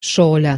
Шоля.